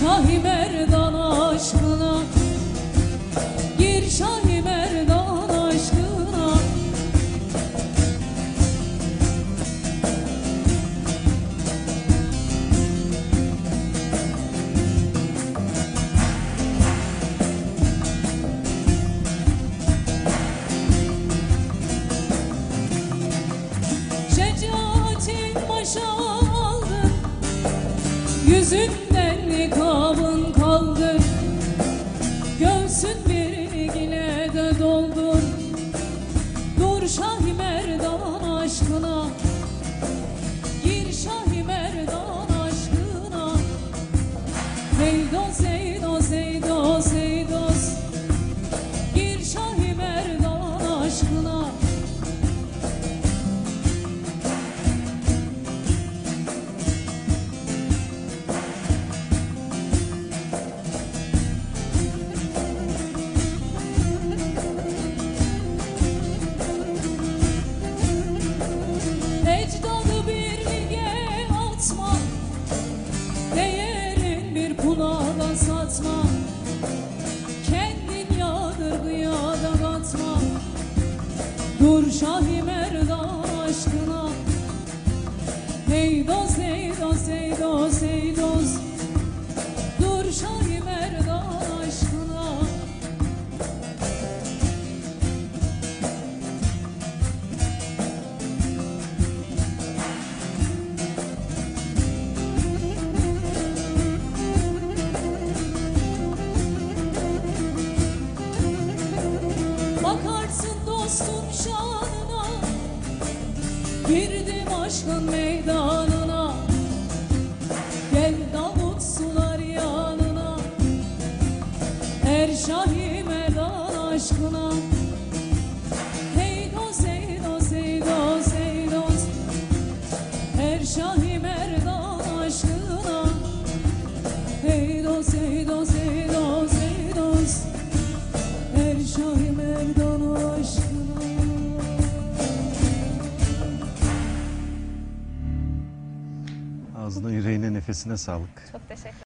Şahi Merdan aşkına Gir Şahi Merdan aşkına. Şecaatin başa aldın Yüzünden Şahi Merdan aşkına. Hey dost, hey dost, hey dost, hey dost. Dur Şahi Girdim aşkın meydanına. Gel Davut sular yanına. Er Şahi Merdan aşkına. Hey dost, hey dost, hey dost, hey dost. Er Şahi Merdan aşkına. Hey dost, hey dost, hey dost, hey dost. Her Şahi Merdan Ağzına yüreğine nefesine sağlık. Çok teşekkür